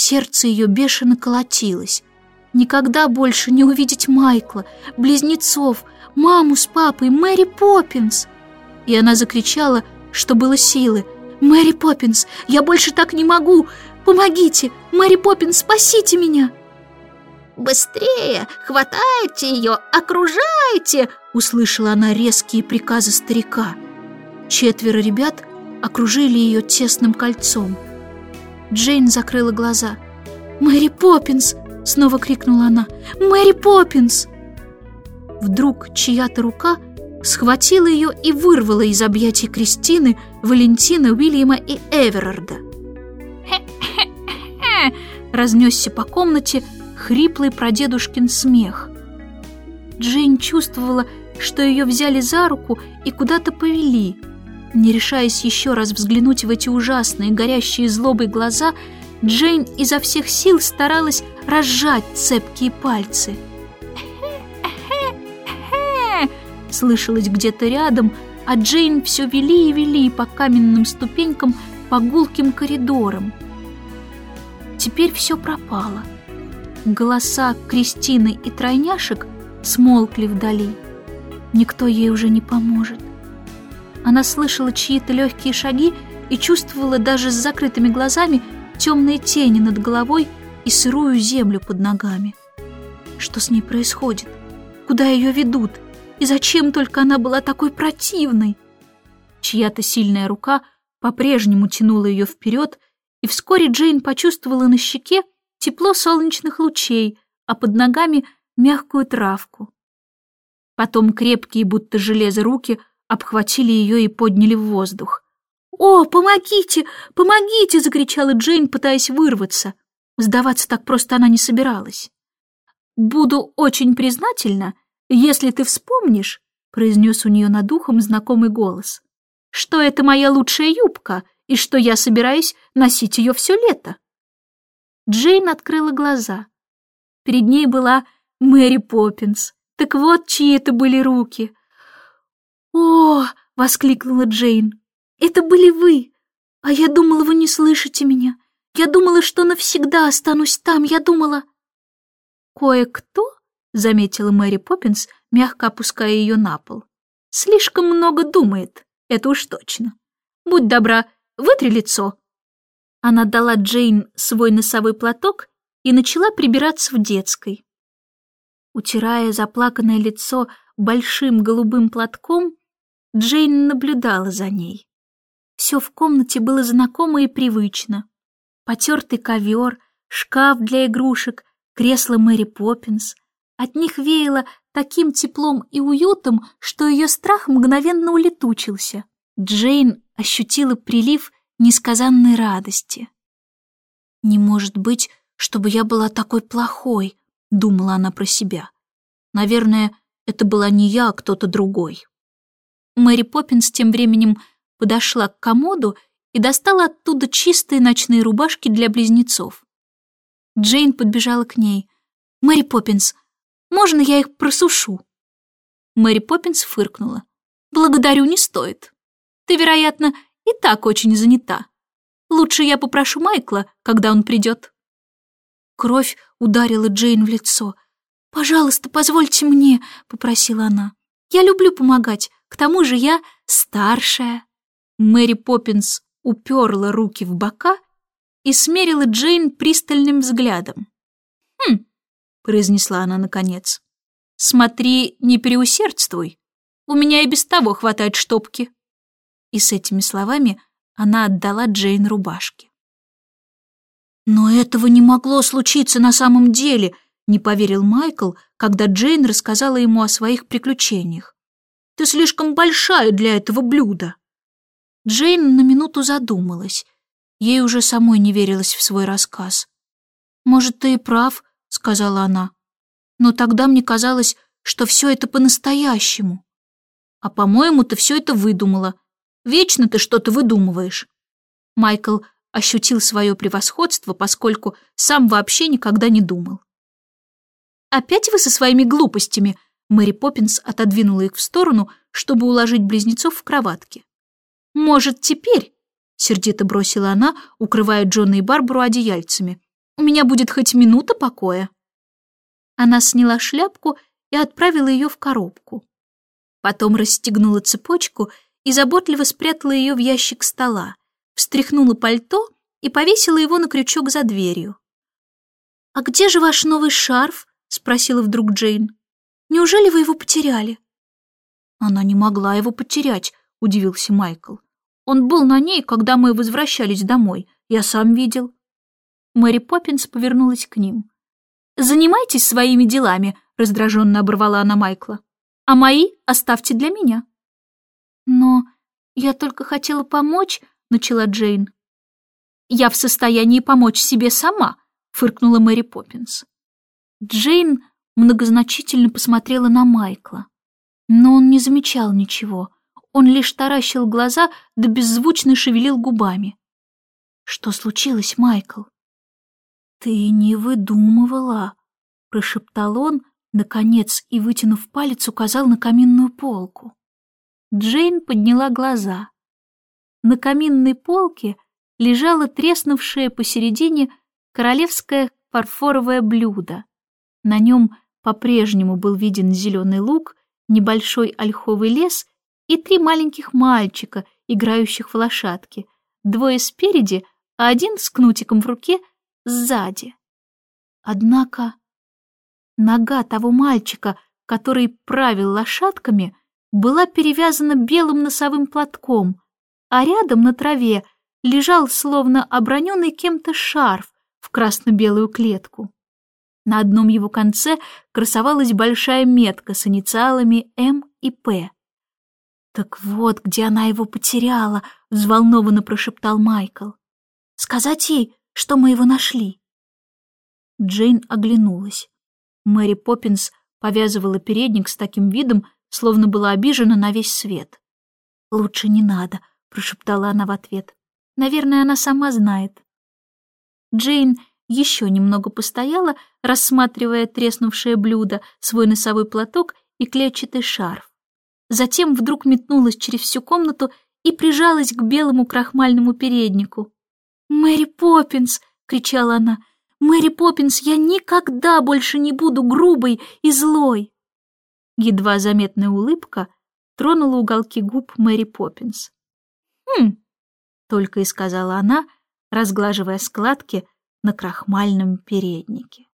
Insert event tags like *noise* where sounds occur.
Сердце ее бешено колотилось. Никогда больше не увидеть Майкла, близнецов, маму с папой, Мэри Поппинс. И она закричала, что было силы. «Мэри Поппинс, я больше так не могу! Помогите! Мэри Поппинс, спасите меня!» «Быстрее! Хватайте ее! Окружайте!» Услышала она резкие приказы старика. Четверо ребят окружили ее тесным кольцом. Джейн закрыла глаза. «Мэри Поппинс!» — снова крикнула она. «Мэри Поппинс!» Вдруг чья-то рука схватила ее и вырвала из объятий Кристины, Валентина, Уильяма и Эверарда. Разнесся по комнате хриплый прадедушкин смех. Джейн чувствовала, что ее взяли за руку и куда-то повели. Не решаясь еще раз взглянуть в эти ужасные, горящие злобой глаза, Джейн изо всех сил старалась разжать цепкие пальцы. *laughs* Слышалось где-то рядом, а Джейн все вели и вели по каменным ступенькам, по гулким коридорам. Теперь все пропало. Голоса Кристины и тройняшек смолкли вдали. Никто ей уже не поможет. Она слышала чьи-то легкие шаги и чувствовала даже с закрытыми глазами темные тени над головой и сырую землю под ногами. Что с ней происходит? Куда ее ведут? И зачем только она была такой противной? Чья-то сильная рука по-прежнему тянула ее вперед, и вскоре Джейн почувствовала на щеке тепло солнечных лучей, а под ногами мягкую травку. Потом крепкие, будто железо, руки обхватили ее и подняли в воздух. «О, помогите! Помогите!» — закричала Джейн, пытаясь вырваться. Сдаваться так просто она не собиралась. «Буду очень признательна, если ты вспомнишь», — произнес у нее над ухом знакомый голос, «что это моя лучшая юбка и что я собираюсь носить ее все лето». Джейн открыла глаза. Перед ней была Мэри Поппинс. Так вот, чьи это были руки. «О!» — воскликнула Джейн. «Это были вы! А я думала, вы не слышите меня. Я думала, что навсегда останусь там. Я думала...» «Кое-кто?» — заметила Мэри Поппинс, мягко опуская ее на пол. «Слишком много думает, это уж точно. Будь добра, вытри лицо». Она дала Джейн свой носовой платок и начала прибираться в детской. Утирая заплаканное лицо большим голубым платком, Джейн наблюдала за ней. Все в комнате было знакомо и привычно. Потертый ковер, шкаф для игрушек, кресло Мэри Поппинс. От них веяло таким теплом и уютом, что ее страх мгновенно улетучился. Джейн ощутила прилив несказанной радости. «Не может быть, чтобы я была такой плохой», — думала она про себя. «Наверное, это была не я, а кто-то другой». Мэри Поппинс тем временем подошла к комоду и достала оттуда чистые ночные рубашки для близнецов. Джейн подбежала к ней. «Мэри Поппинс, можно я их просушу?» Мэри Поппинс фыркнула. «Благодарю, не стоит. Ты, вероятно, и так очень занята. Лучше я попрошу Майкла, когда он придет». Кровь ударила Джейн в лицо. «Пожалуйста, позвольте мне», — попросила она. «Я люблю помогать, к тому же я старшая». Мэри Поппинс уперла руки в бока и смерила Джейн пристальным взглядом. «Хм», — произнесла она наконец, — «смотри, не переусердствуй. У меня и без того хватает штопки» и с этими словами она отдала Джейн рубашки. «Но этого не могло случиться на самом деле», — не поверил Майкл, когда Джейн рассказала ему о своих приключениях. «Ты слишком большая для этого блюда». Джейн на минуту задумалась. Ей уже самой не верилось в свой рассказ. «Может, ты и прав», — сказала она. «Но тогда мне казалось, что все это по-настоящему. А, по-моему, ты все это выдумала», Вечно ты что-то выдумываешь». Майкл ощутил свое превосходство, поскольку сам вообще никогда не думал. «Опять вы со своими глупостями?» Мэри Поппинс отодвинула их в сторону, чтобы уложить близнецов в кроватке. «Может, теперь?» — сердито бросила она, укрывая Джона и Барбару одеяльцами. у меня будет хоть минута покоя». Она сняла шляпку и отправила ее в коробку. Потом расстегнула цепочку и заботливо спрятала ее в ящик стола, встряхнула пальто и повесила его на крючок за дверью. «А где же ваш новый шарф?» — спросила вдруг Джейн. «Неужели вы его потеряли?» «Она не могла его потерять», — удивился Майкл. «Он был на ней, когда мы возвращались домой. Я сам видел». Мэри Поппинс повернулась к ним. «Занимайтесь своими делами», — раздраженно оборвала она Майкла. «А мои оставьте для меня». «Но я только хотела помочь», — начала Джейн. «Я в состоянии помочь себе сама», — фыркнула Мэри Поппинс. Джейн многозначительно посмотрела на Майкла. Но он не замечал ничего. Он лишь таращил глаза да беззвучно шевелил губами. «Что случилось, Майкл?» «Ты не выдумывала», — прошептал он, наконец, и, вытянув палец, указал на каминную полку. Джейн подняла глаза. На каминной полке лежало треснувшее посередине королевское фарфоровое блюдо. На нем по-прежнему был виден зеленый лук, небольшой ольховый лес и три маленьких мальчика, играющих в лошадки, двое спереди, а один с кнутиком в руке сзади. Однако нога того мальчика, который правил лошадками, была перевязана белым носовым платком, а рядом на траве лежал словно оброненный кем-то шарф в красно-белую клетку. На одном его конце красовалась большая метка с инициалами М и П. «Так вот, где она его потеряла», — взволнованно прошептал Майкл. «Сказать ей, что мы его нашли». Джейн оглянулась. Мэри Поппинс повязывала передник с таким видом, словно была обижена на весь свет. «Лучше не надо», — прошептала она в ответ. «Наверное, она сама знает». Джейн еще немного постояла, рассматривая треснувшее блюдо, свой носовой платок и клетчатый шарф. Затем вдруг метнулась через всю комнату и прижалась к белому крахмальному переднику. «Мэри Поппинс!» — кричала она. «Мэри Поппинс, я никогда больше не буду грубой и злой!» Едва заметная улыбка тронула уголки губ Мэри Поппинс. «Хм!» — только и сказала она, разглаживая складки на крахмальном переднике.